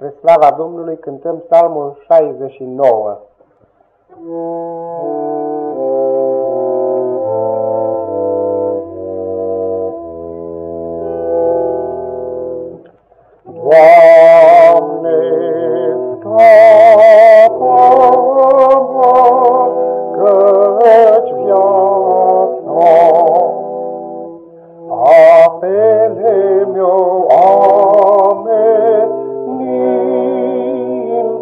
Spre slava Domnului cântăm psalmul 69. Doamne,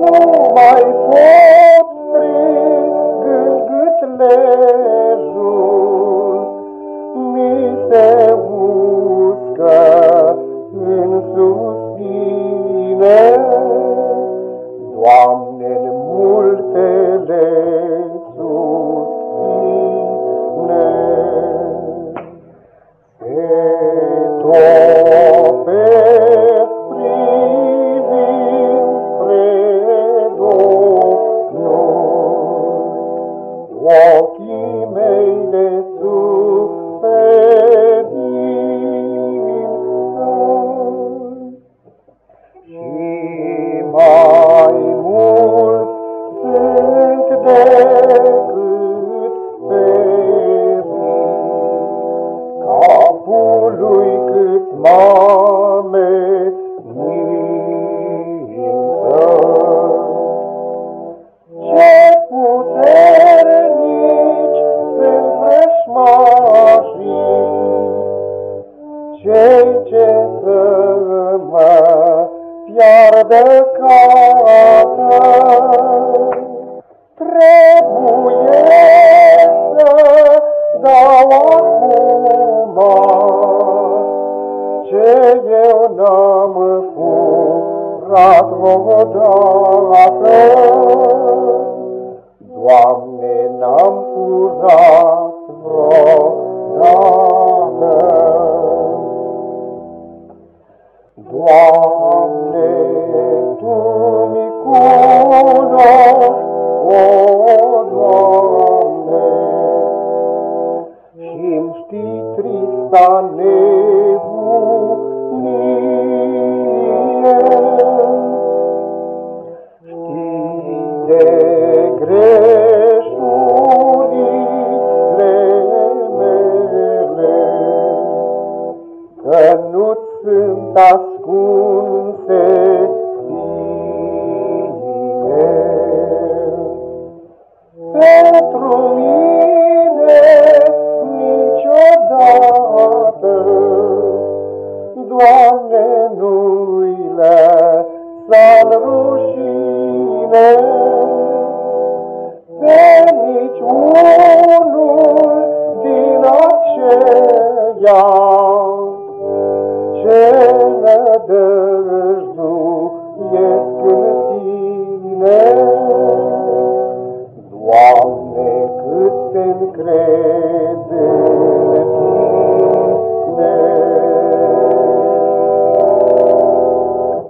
Nu mai pot strig în gâtlejul, mi se uscă în suspine. Doamne, în multele cei ce să mă piardă cata. Trebuie să dau acum ce eu n-am furat vreodată. Doamne, n-am furat Doamne, Tu mi cunoști, o, Doamne, Și-mi știi trista nebunie. Știi de greșurile mele, Că nu sunt cum se năjduiesc în tine. Doamne, cât se încrede în tine,